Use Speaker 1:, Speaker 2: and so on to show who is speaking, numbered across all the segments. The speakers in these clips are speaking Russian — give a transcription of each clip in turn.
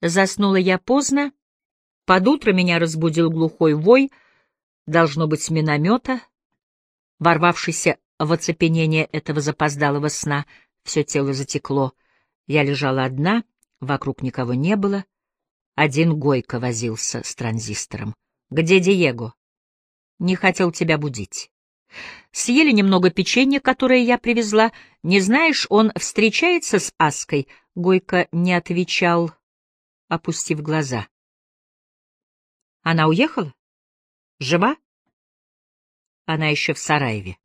Speaker 1: Заснула я поздно. Под утро меня разбудил глухой вой, должно быть, с миномета. Ворвавшийся в оцепенение этого запоздалого сна, все тело затекло. Я лежала одна, вокруг никого не было. Один Гойко возился с транзистором. «Где Диего?» «Не хотел тебя будить». Съели немного печенья, которое я привезла. Не знаешь, он встречается с Аской? Гойко не отвечал, опустив глаза. Она уехала? Жива? Она еще в Сараеве.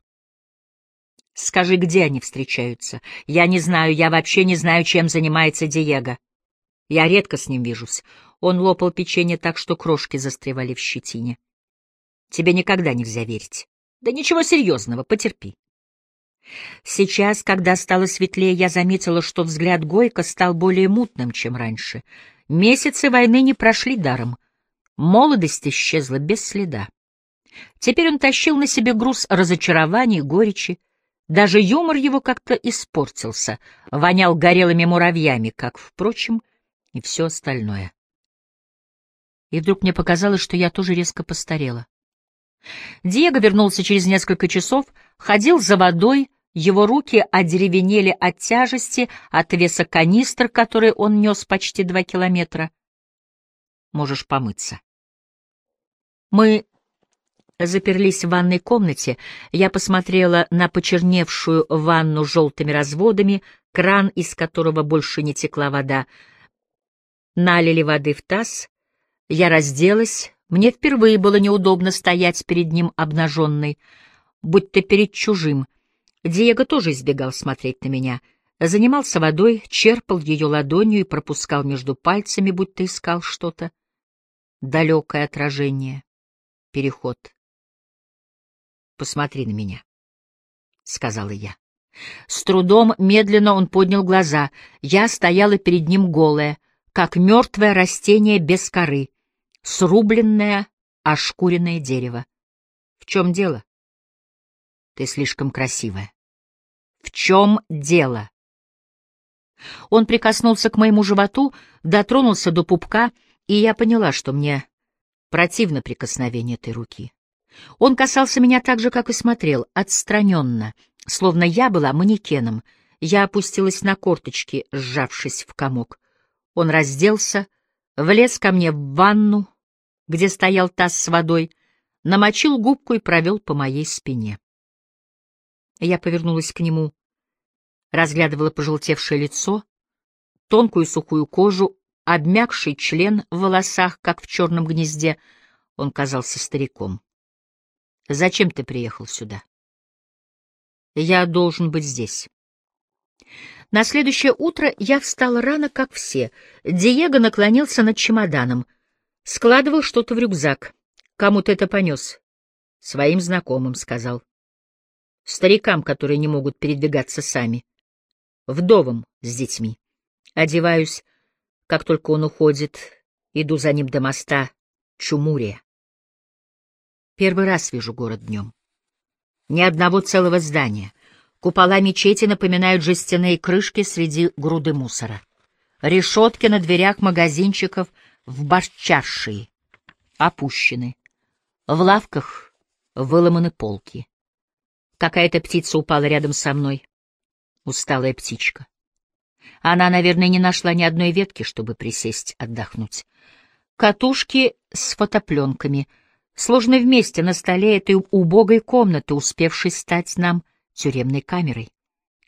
Speaker 1: Скажи, где они встречаются? Я не знаю, я вообще не знаю, чем занимается Диего. Я редко с ним вижусь. Он лопал печенье так, что крошки застревали в щетине. Тебе никогда нельзя верить. Да ничего серьезного, потерпи. Сейчас, когда стало светлее, я заметила, что взгляд Гойка стал более мутным, чем раньше. Месяцы войны не прошли даром. Молодость исчезла без следа. Теперь он тащил на себе груз разочарований, горечи. Даже юмор его как-то испортился, вонял горелыми муравьями, как, впрочем, и все остальное. И вдруг мне показалось, что я тоже резко постарела. Диего вернулся через несколько часов, ходил за водой, его руки одеревенели от тяжести, от веса канистр, который он нес почти два километра. Можешь помыться. Мы заперлись в ванной комнате. Я посмотрела на почерневшую ванну желтыми разводами, кран, из которого больше не текла вода. Налили воды в таз. Я разделась, мне впервые было неудобно стоять перед ним обнаженной, будто перед чужим. Диего тоже избегал смотреть на меня. Занимался водой, черпал ее ладонью и пропускал между пальцами, будто искал что-то. Далекое отражение. Переход. «Посмотри на меня», — сказала я. С трудом, медленно он поднял глаза. Я стояла перед ним голая, как мертвое растение без коры срубленное, ошкуренное дерево. В чем дело? Ты слишком красивая. В чем дело? Он прикоснулся к моему животу, дотронулся до пупка, и я поняла, что мне противно прикосновение этой руки. Он касался меня так же, как и смотрел, отстраненно, словно я была манекеном. Я опустилась на корточки, сжавшись в комок. Он разделся, влез ко мне в ванну, где стоял таз с водой, намочил губку и провел по моей спине. Я повернулась к нему, разглядывала пожелтевшее лицо, тонкую сухую кожу, обмякший член в волосах, как в черном гнезде. Он казался стариком. «Зачем ты приехал сюда?» «Я должен быть здесь». На следующее утро я встала рано, как все. Диего наклонился над чемоданом — Складывал что-то в рюкзак. Кому ты это понес? Своим знакомым, сказал. Старикам, которые не могут передвигаться сами. Вдовам с детьми. Одеваюсь, как только он уходит, иду за ним до моста Чумурия. Первый раз вижу город днем. Ни одного целого здания. Купола мечети напоминают жестяные крышки среди груды мусора. Решетки на дверях магазинчиков — в борчаршие, опущены. В лавках выломаны полки. Какая-то птица упала рядом со мной. Усталая птичка. Она, наверное, не нашла ни одной ветки, чтобы присесть, отдохнуть. Катушки с фотопленками, сложены вместе на столе этой убогой комнаты, успевшей стать нам тюремной камерой.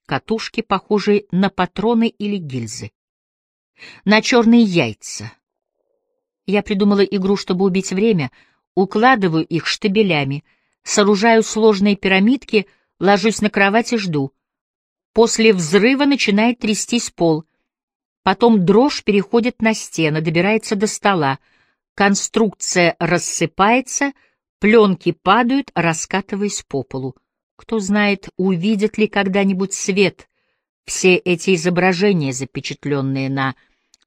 Speaker 1: Катушки, похожие на патроны или гильзы. На черные яйца, я придумала игру, чтобы убить время, укладываю их штабелями, сооружаю сложные пирамидки, ложусь на кровать и жду. После взрыва начинает трястись пол. Потом дрожь переходит на стены, добирается до стола. Конструкция рассыпается, пленки падают, раскатываясь по полу. Кто знает, увидит ли когда-нибудь свет все эти изображения, запечатленные на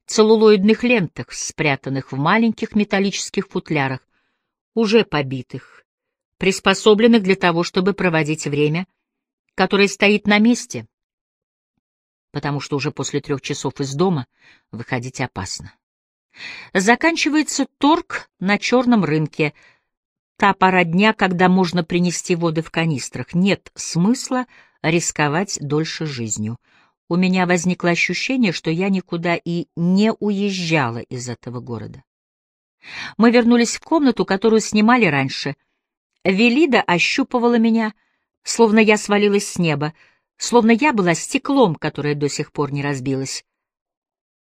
Speaker 1: целлулоидных лентах, спрятанных в маленьких металлических футлярах, уже побитых, приспособленных для того, чтобы проводить время, которое стоит на месте, потому что уже после трех часов из дома выходить опасно. Заканчивается торг на черном рынке. Та пора дня, когда можно принести воды в канистрах. Нет смысла рисковать дольше жизнью. У меня возникло ощущение, что я никуда и не уезжала из этого города. Мы вернулись в комнату, которую снимали раньше. Велида ощупывала меня, словно я свалилась с неба, словно я была стеклом, которое до сих пор не разбилось.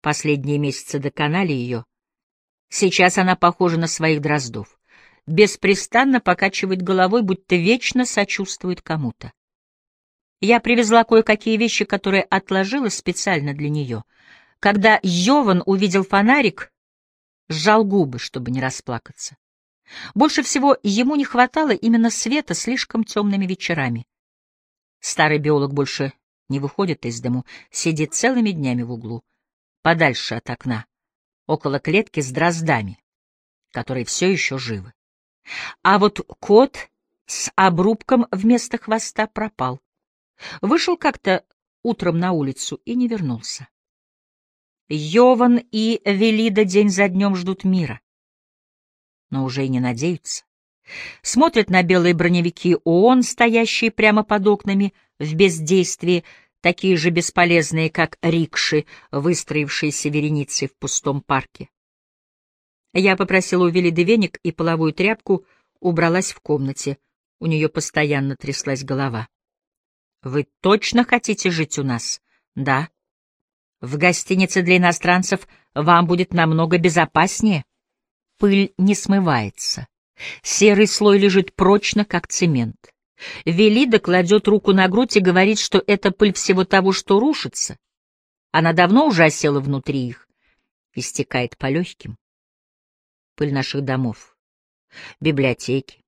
Speaker 1: Последние месяцы доконали ее. Сейчас она похожа на своих дроздов. Беспрестанно покачивает головой, будто вечно сочувствует кому-то. Я привезла кое-какие вещи, которые отложила специально для нее. Когда Йован увидел фонарик, сжал губы, чтобы не расплакаться. Больше всего ему не хватало именно света слишком темными вечерами. Старый биолог больше не выходит из дому, сидит целыми днями в углу подальше от окна, около клетки с дроздами, которые все еще живы. А вот кот с обрубком вместо хвоста пропал. Вышел как-то утром на улицу и не вернулся. Йован и Велида день за днем ждут мира, но уже и не надеются. Смотрят на белые броневики ООН, стоящие прямо под окнами, в бездействии, такие же бесполезные, как рикши, выстроившиеся вереницей в пустом парке. Я попросила у Велиды веник и половую тряпку, убралась в комнате. У нее постоянно тряслась голова. — Вы точно хотите жить у нас? — Да. — В гостинице для иностранцев вам будет намного безопаснее. Пыль не смывается. Серый слой лежит прочно, как цемент. Велида кладет руку на грудь и говорит, что это пыль всего того, что рушится. Она давно уже осела внутри их и стекает по легким. Пыль наших домов, библиотеки,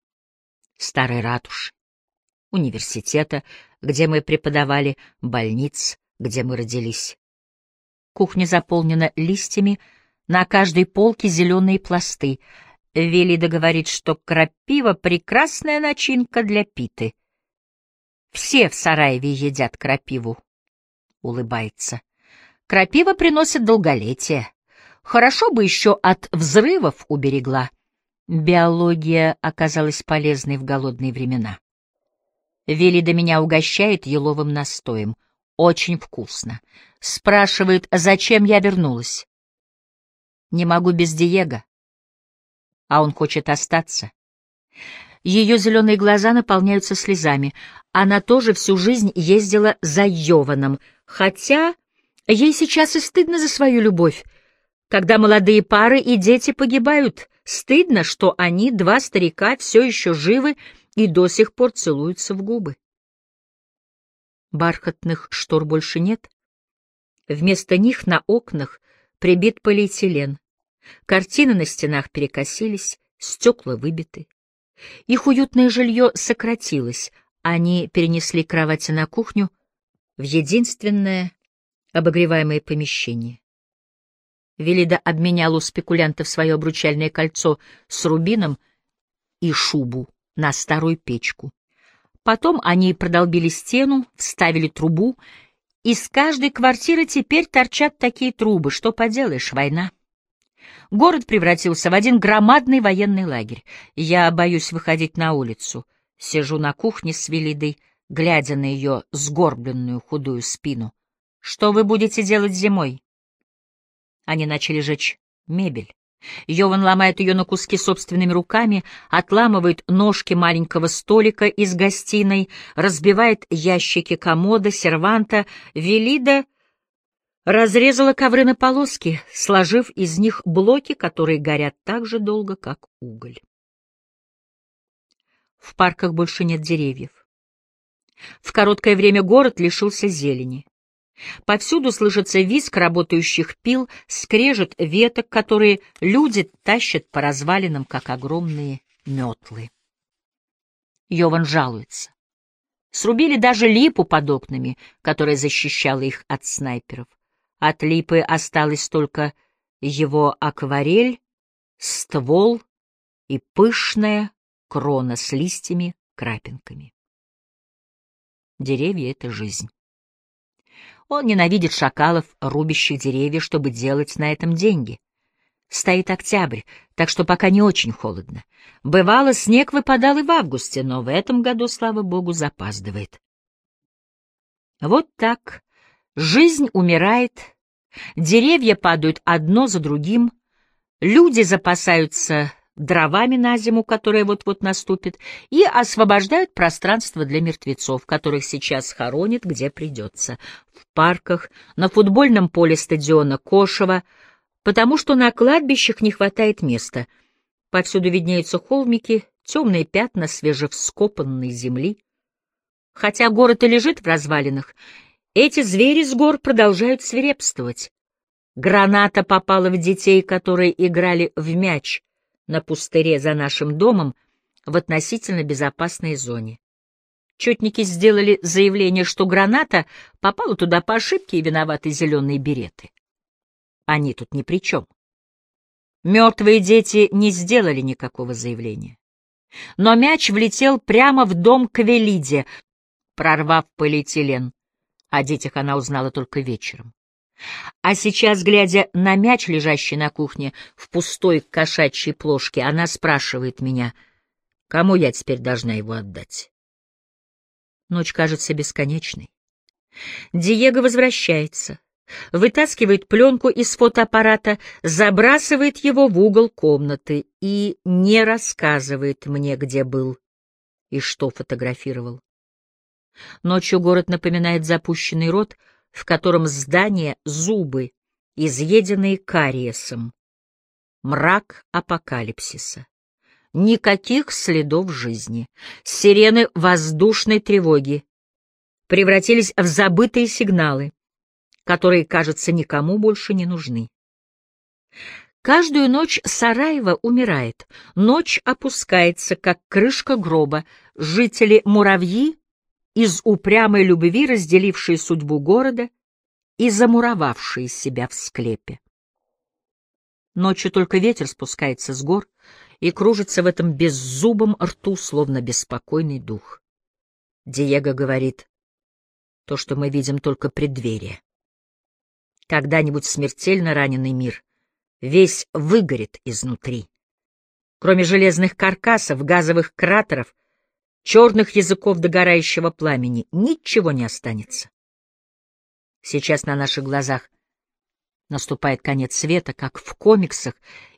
Speaker 1: старой ратуши, университета, где мы преподавали, больниц, где мы родились. Кухня заполнена листьями, на каждой полке зеленые пласты — Велида говорит, что крапива — прекрасная начинка для питы. Все в Сараеве едят крапиву. Улыбается. Крапива приносит долголетие. Хорошо бы еще от взрывов уберегла. Биология оказалась полезной в голодные времена. Велида меня угощает еловым настоем. Очень вкусно. Спрашивает, зачем я вернулась. Не могу без Диего а он хочет остаться. Ее зеленые глаза наполняются слезами. Она тоже всю жизнь ездила за Йованом, хотя ей сейчас и стыдно за свою любовь. Когда молодые пары и дети погибают, стыдно, что они, два старика, все еще живы и до сих пор целуются в губы. Бархатных штор больше нет. Вместо них на окнах прибит полиэтилен. Картины на стенах перекосились, стекла выбиты. Их уютное жилье сократилось, они перенесли кровати на кухню в единственное обогреваемое помещение. Велида обменял у спекулянтов свое обручальное кольцо с рубином и шубу на старую печку. Потом они продолбили стену, вставили трубу, и с каждой квартиры теперь торчат такие трубы, что поделаешь, война. Город превратился в один громадный военный лагерь. Я боюсь выходить на улицу. Сижу на кухне с Велидой, глядя на ее сгорбленную худую спину. Что вы будете делать зимой? Они начали жечь мебель. Йован ломает ее на куски собственными руками, отламывает ножки маленького столика из гостиной, разбивает ящики комода, серванта. Велида разрезала ковры на полоски, сложив из них блоки, которые горят так же долго, как уголь. В парках больше нет деревьев. В короткое время город лишился зелени. Повсюду слышится визг работающих пил, скрежет веток, которые люди тащат по развалинам, как огромные метлы. Йован жалуется. Срубили даже липу под окнами, которая защищала их от снайперов. От липы осталась только его акварель, ствол и пышная крона с листьями-крапинками. Деревья — это жизнь. Он ненавидит шакалов, рубящих деревья, чтобы делать на этом деньги. Стоит октябрь, так что пока не очень холодно. Бывало, снег выпадал и в августе, но в этом году, слава богу, запаздывает. Вот так. Жизнь умирает, деревья падают одно за другим, люди запасаются дровами на зиму, которая вот-вот наступит, и освобождают пространство для мертвецов, которых сейчас хоронят, где придется. В парках, на футбольном поле стадиона Кошева — потому что на кладбищах не хватает места. Повсюду виднеются холмики, темные пятна свежевскопанной земли. Хотя город и лежит в развалинах, эти звери с гор продолжают свирепствовать. Граната попала в детей, которые играли в мяч на пустыре за нашим домом в относительно безопасной зоне. Четники сделали заявление, что граната попала туда по ошибке и виноваты зеленые береты. Они тут ни при чем. Мертвые дети не сделали никакого заявления. Но мяч влетел прямо в дом к Велиде, прорвав полиэтилен. О детях она узнала только вечером. А сейчас, глядя на мяч, лежащий на кухне в пустой кошачьей плошке, она спрашивает меня, кому я теперь должна его отдать. Ночь кажется бесконечной. Диего возвращается вытаскивает пленку из фотоаппарата, забрасывает его в угол комнаты и не рассказывает мне, где был и что фотографировал. Ночью город напоминает запущенный рот, в котором здание — зубы, изъеденные кариесом. Мрак апокалипсиса. Никаких следов жизни. Сирены воздушной тревоги превратились в забытые сигналы которые, кажется, никому больше не нужны. Каждую ночь Сараева умирает, ночь опускается, как крышка гроба, жители-муравьи, из упрямой любви разделившие судьбу города и замуровавшие себя в склепе. Ночью только ветер спускается с гор и кружится в этом беззубом рту, словно беспокойный дух. Диего говорит, то, что мы видим, только преддверие. Когда-нибудь смертельно раненый мир весь выгорит изнутри. Кроме железных каркасов, газовых кратеров, черных языков догорающего пламени, ничего не останется. Сейчас на наших глазах наступает конец света, как в комиксах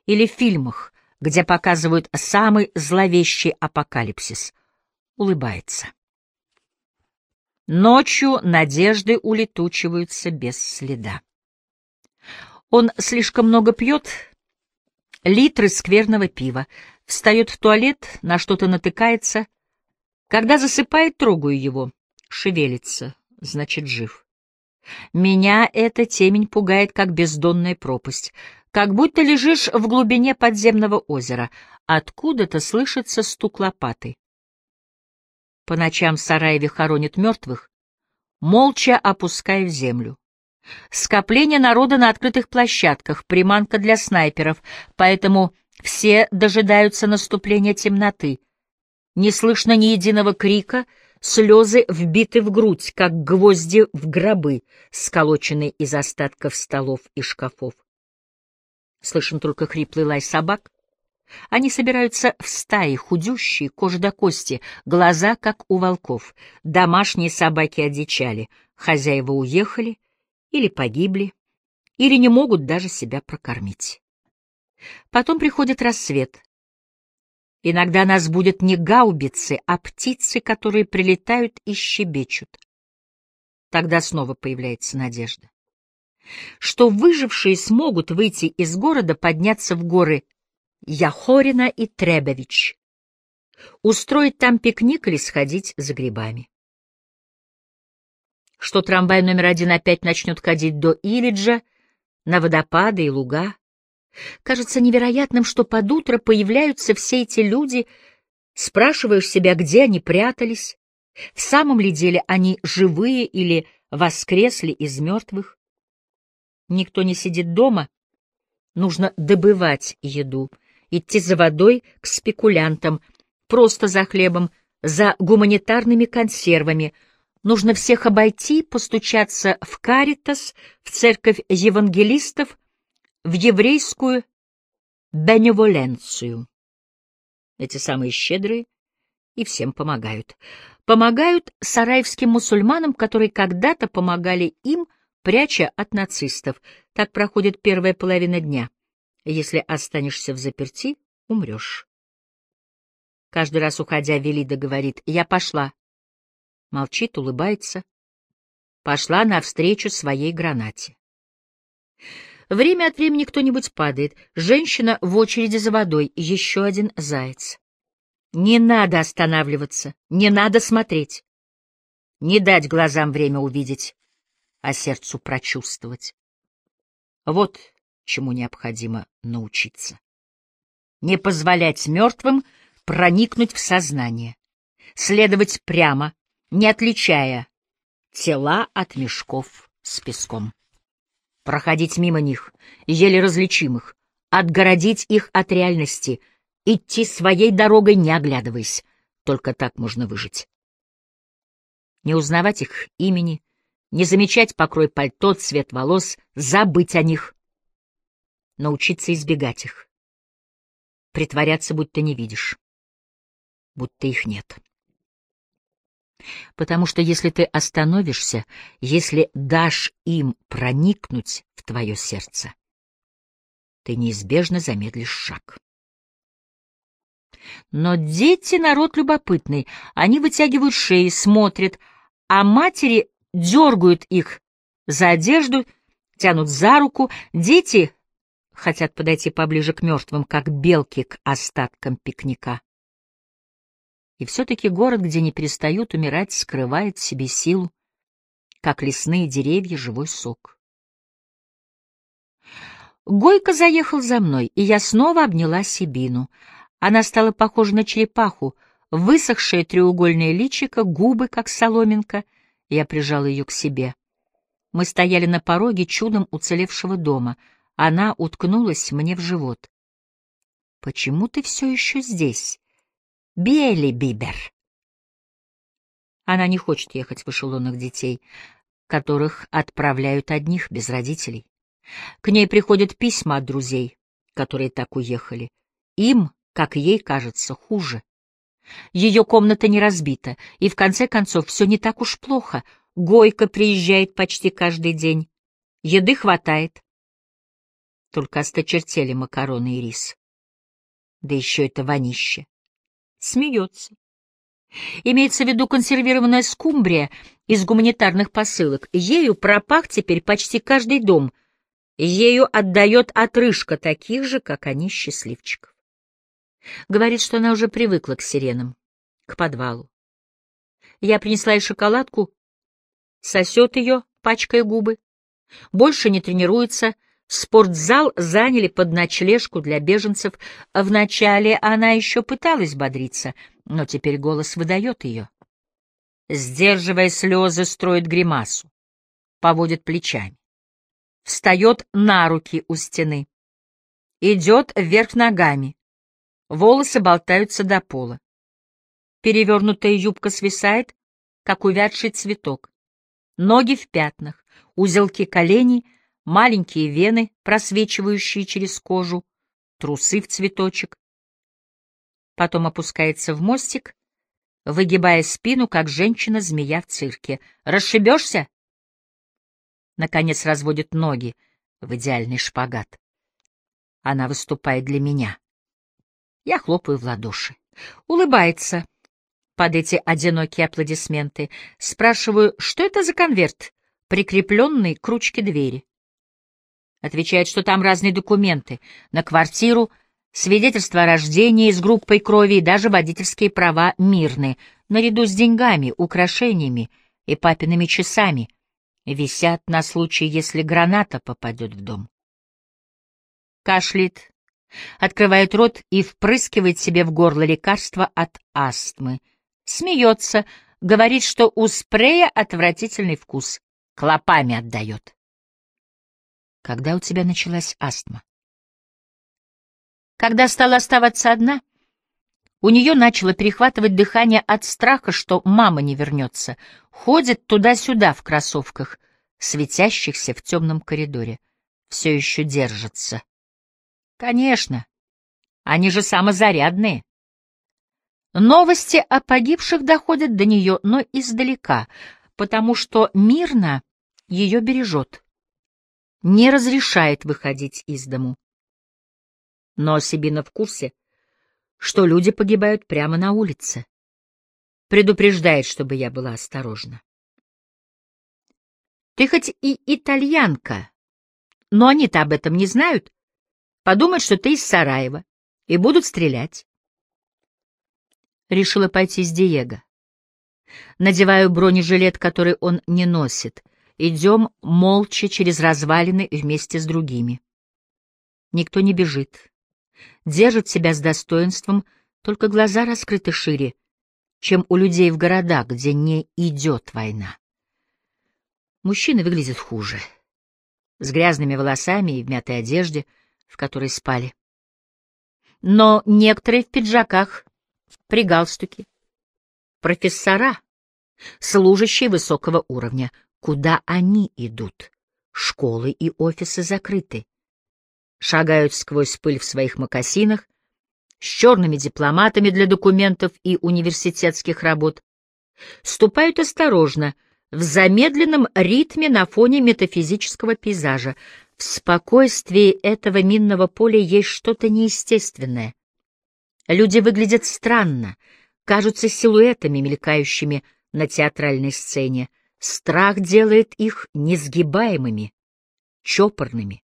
Speaker 1: или фильмах, где показывают самый зловещий апокалипсис. Улыбается. Ночью надежды улетучиваются без следа. Он слишком много пьет, литры скверного пива, встает в туалет, на что-то натыкается. Когда засыпает, трогаю его. Шевелится, значит, жив. Меня эта темень пугает, как бездонная пропасть, как будто лежишь в глубине подземного озера. Откуда-то слышится стук лопаты. По ночам в Сараеве хоронят мертвых, молча опуская в землю. Скопление народа на открытых площадках, приманка для снайперов, поэтому все дожидаются наступления темноты. Не слышно ни единого крика, слезы вбиты в грудь, как гвозди в гробы, сколоченные из остатков столов и шкафов. Слышен только хриплый лай собак. Они собираются в стаи, худющие, кожа до кости, глаза, как у волков. Домашние собаки одичали, хозяева уехали — или погибли, или не могут даже себя прокормить. Потом приходит рассвет. Иногда нас будет не гаубицы, а птицы, которые прилетают и щебечут. Тогда снова появляется надежда. Что выжившие смогут выйти из города, подняться в горы Яхорина и Требович, устроить там пикник или сходить за грибами что трамвай номер один опять начнет ходить до Илиджа, на водопады и луга. Кажется невероятным, что под утро появляются все эти люди, спрашиваешь себя, где они прятались, в самом ли деле они живые или воскресли из мертвых. Никто не сидит дома, нужно добывать еду, идти за водой к спекулянтам, просто за хлебом, за гуманитарными консервами — Нужно всех обойти, постучаться в Каритас, в церковь евангелистов, в еврейскую беневоленцию. Эти самые щедрые и всем помогают. Помогают сараевским мусульманам, которые когда-то помогали им, пряча от нацистов. Так проходит первая половина дня. Если останешься в заперти, умрешь. Каждый раз, уходя, Велида говорит «Я пошла». Молчит, улыбается. Пошла навстречу своей гранате. Время от времени кто-нибудь падает. Женщина в очереди за водой. Еще один заяц. Не надо останавливаться, не надо смотреть. Не дать глазам время увидеть, а сердцу прочувствовать. Вот чему необходимо научиться. Не позволять мертвым проникнуть в сознание, следовать прямо, не отличая тела от мешков с песком проходить мимо них, еле различимых, отгородить их от реальности, идти своей дорогой, не оглядываясь. Только так можно выжить. Не узнавать их имени, не замечать покрой пальто, цвет волос, забыть о них. Научиться избегать их. Притворяться, будто не видишь, будто их нет. Потому что если ты остановишься, если дашь им проникнуть в твое сердце, ты неизбежно замедлишь шаг. Но дети — народ любопытный, они вытягивают шеи, смотрят, а матери дергают их за одежду, тянут за руку. Дети хотят подойти поближе к мертвым, как белки к остаткам пикника. И все-таки город, где не перестают умирать, скрывает в себе силу, как лесные деревья живой сок. Гойко заехал за мной, и я снова обняла Сибину. Она стала похожа на черепаху, высохшее треугольное личико, губы, как соломинка. Я прижала ее к себе. Мы стояли на пороге чудом уцелевшего дома. Она уткнулась мне в живот. «Почему ты все еще здесь?» Бели Бибер. Она не хочет ехать в эшелонах детей, которых отправляют одних, без родителей. К ней приходят письма от друзей, которые так уехали. Им, как ей кажется, хуже. Ее комната не разбита, и в конце концов все не так уж плохо. Гойка приезжает почти каждый день. Еды хватает. Только осточертели макароны и рис. Да еще это вонище смеется. Имеется в виду консервированная скумбрия из гуманитарных посылок. Ею пропах теперь почти каждый дом. Ею отдает отрыжка таких же, как они, счастливчиков. Говорит, что она уже привыкла к сиренам, к подвалу. Я принесла ей шоколадку, сосет ее, пачкая губы. Больше не тренируется, Спортзал заняли под ночлежку для беженцев. Вначале она еще пыталась бодриться, но теперь голос выдает ее. Сдерживая слезы, строит гримасу, поводит плечами. Встает на руки у стены. Идет вверх ногами. Волосы болтаются до пола. Перевернутая юбка свисает, как увядший цветок. Ноги в пятнах, узелки коленей — маленькие вены, просвечивающие через кожу, трусы в цветочек. Потом опускается в мостик, выгибая спину, как женщина-змея в цирке. «Расшибешься?» Наконец разводит ноги в идеальный шпагат. Она выступает для меня. Я хлопаю в ладоши. Улыбается под эти одинокие аплодисменты. Спрашиваю, что это за конверт, прикрепленный к ручке двери. Отвечает, что там разные документы. На квартиру, свидетельство о рождении с группой крови и даже водительские права мирные, наряду с деньгами, украшениями и папиными часами, висят на случай, если граната попадет в дом. Кашляет, открывает рот и впрыскивает себе в горло лекарство от астмы. Смеется, говорит, что у спрея отвратительный вкус, клопами отдает. Когда у тебя началась астма? Когда стала оставаться одна, у нее начало перехватывать дыхание от страха, что мама не вернется. Ходит туда-сюда в кроссовках, светящихся в темном коридоре. Все еще держится. Конечно, Они же самозарядные. Новости о погибших доходят до нее, но издалека, потому что мирно ее бережет, не разрешает выходить из дому. Но Сибина в курсе, что люди погибают прямо на улице. Предупреждает, чтобы я была осторожна. Ты хоть и итальянка, но они-то об этом не знают. Подумают, что ты из Сараева, и будут стрелять решила пойти с Диего. Надеваю бронежилет, который он не носит. Идем молча через развалины вместе с другими. Никто не бежит. Держит себя с достоинством, только глаза раскрыты шире, чем у людей в городах, где не идет война. Мужчины выглядят хуже. С грязными волосами и в мятой одежде, в которой спали. Но некоторые в пиджаках при галстуке. Профессора, служащие высокого уровня. Куда они идут? Школы и офисы закрыты. Шагают сквозь пыль в своих мокасинах, с черными дипломатами для документов и университетских работ. Ступают осторожно, в замедленном ритме на фоне метафизического пейзажа. В спокойствии этого минного поля есть что-то неестественное. Люди выглядят странно, кажутся силуэтами, мелькающими на театральной сцене. Страх делает их несгибаемыми, чопорными.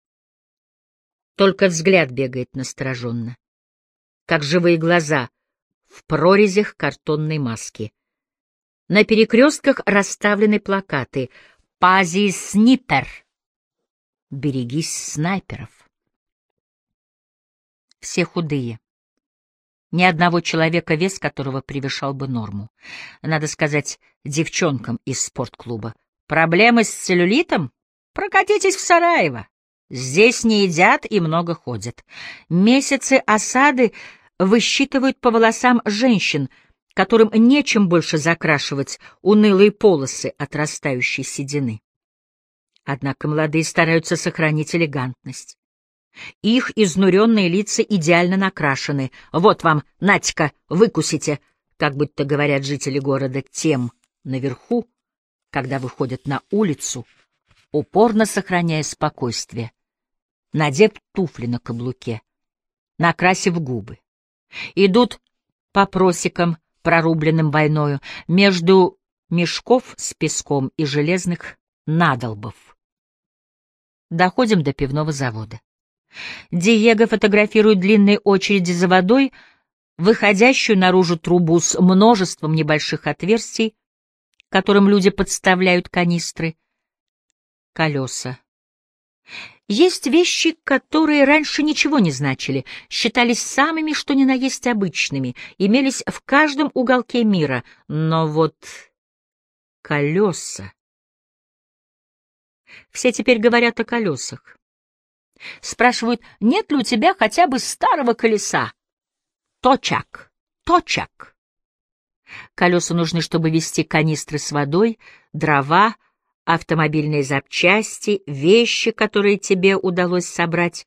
Speaker 1: Только взгляд бегает настороженно, как живые глаза в прорезях картонной маски. На перекрестках расставлены плакаты «Пази снипер!» «Берегись снайперов!» Все худые ни одного человека, вес которого превышал бы норму. Надо сказать девчонкам из спортклуба. Проблемы с целлюлитом? Прокатитесь в Сараево. Здесь не едят и много ходят. Месяцы осады высчитывают по волосам женщин, которым нечем больше закрашивать унылые полосы отрастающей седины. Однако молодые стараются сохранить элегантность. Их изнуренные лица идеально накрашены. Вот вам, Натика, выкусите, как будто говорят жители города тем наверху, когда выходят на улицу, упорно сохраняя спокойствие, надев туфли на каблуке, накрасив губы. Идут по просекам, прорубленным войною, между мешков с песком и железных надолбов. Доходим до пивного завода. Диего фотографирует длинные очереди за водой, выходящую наружу трубу с множеством небольших отверстий, которым люди подставляют канистры, колеса. Есть вещи, которые раньше ничего не значили, считались самыми, что ни на есть обычными, имелись в каждом уголке мира, но вот колеса... Все теперь говорят о колесах. Спрашивают, нет ли у тебя хотя бы старого колеса? Точак, точак. Колеса нужны, чтобы вести канистры с водой, дрова, автомобильные запчасти, вещи, которые тебе удалось собрать.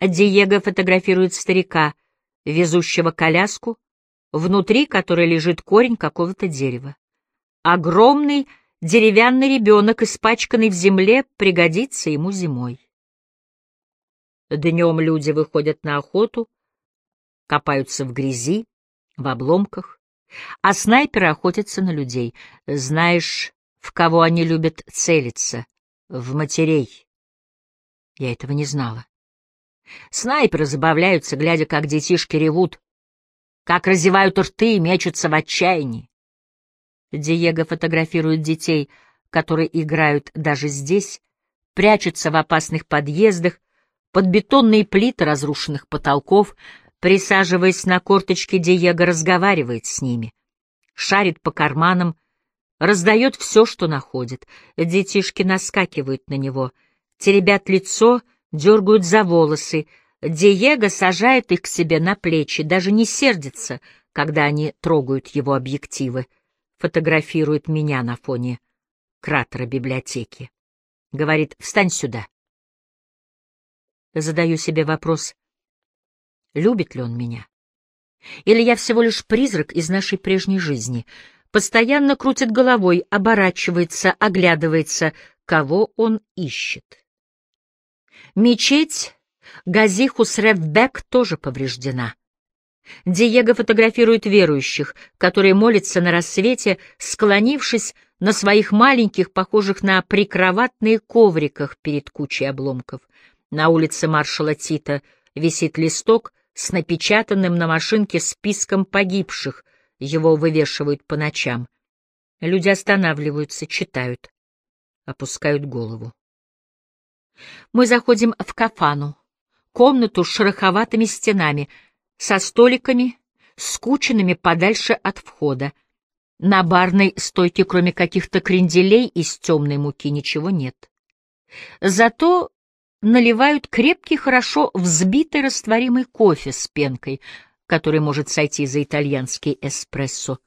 Speaker 1: Диего фотографирует старика, везущего коляску, внутри которой лежит корень какого-то дерева. Огромный деревянный ребенок, испачканный в земле, пригодится ему зимой. Днем люди выходят на охоту, копаются в грязи, в обломках, а снайперы охотятся на людей. Знаешь, в кого они любят целиться? В матерей. Я этого не знала. Снайперы забавляются, глядя, как детишки ревут, как разевают рты и мечутся в отчаянии. Диего фотографирует детей, которые играют даже здесь, прячутся в опасных подъездах, под бетонные плиты разрушенных потолков, присаживаясь на корточки, Диего разговаривает с ними, шарит по карманам, раздает все, что находит. Детишки наскакивают на него, теребят лицо, дергают за волосы. Диего сажает их к себе на плечи, даже не сердится, когда они трогают его объективы, фотографирует меня на фоне кратера библиотеки. Говорит, встань сюда. Задаю себе вопрос, Любит ли он меня? Или я всего лишь призрак из нашей прежней жизни? Постоянно крутит головой, оборачивается, оглядывается, кого он ищет. Мечеть Газихус Ревбек тоже повреждена. Диего фотографирует верующих, которые молятся на рассвете, склонившись на своих маленьких, похожих на прикроватные ковриках перед кучей обломков. На улице маршала Тита висит листок с напечатанным на машинке списком погибших, его вывешивают по ночам. Люди останавливаются, читают, опускают голову. Мы заходим в кафану, комнату с шероховатыми стенами, со столиками, скученными подальше от входа. На барной стойке, кроме каких-то кренделей из темной муки, ничего нет. Зато наливают крепкий, хорошо взбитый растворимый кофе с пенкой, который может сойти за итальянский эспрессо.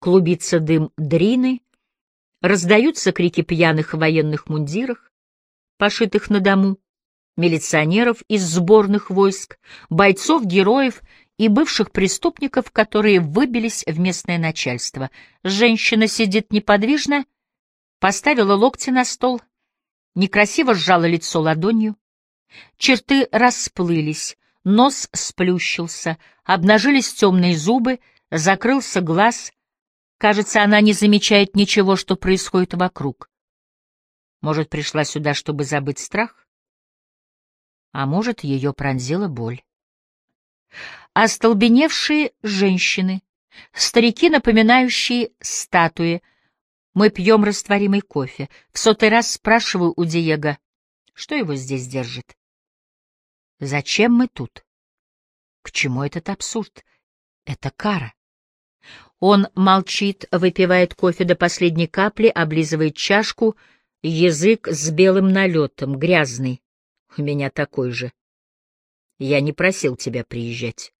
Speaker 1: Клубится дым дрины, раздаются крики пьяных в военных мундирах, пошитых на дому, милиционеров из сборных войск, бойцов-героев и бывших преступников, которые выбились в местное начальство. Женщина сидит неподвижно, поставила локти на стол, некрасиво сжала лицо ладонью. Черты расплылись, нос сплющился, обнажились темные зубы, закрылся глаз. Кажется, она не замечает ничего, что происходит вокруг. Может, пришла сюда, чтобы забыть страх? А может, ее пронзила боль. Остолбеневшие женщины, старики, напоминающие статуи. Мы пьем растворимый кофе. В сотый раз спрашиваю у Диего, что его здесь держит. Зачем мы тут? К чему этот абсурд? Это кара. Он молчит, выпивает кофе до последней капли, облизывает чашку, язык с белым налетом, грязный. У меня такой же. Я не просил тебя приезжать.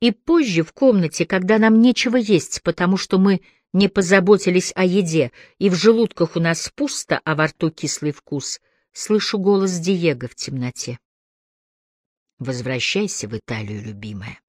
Speaker 1: И позже в комнате, когда нам нечего есть, потому что мы не позаботились о еде, и в желудках у нас пусто, а во рту кислый вкус, слышу голос Диего в темноте. Возвращайся в Италию, любимая.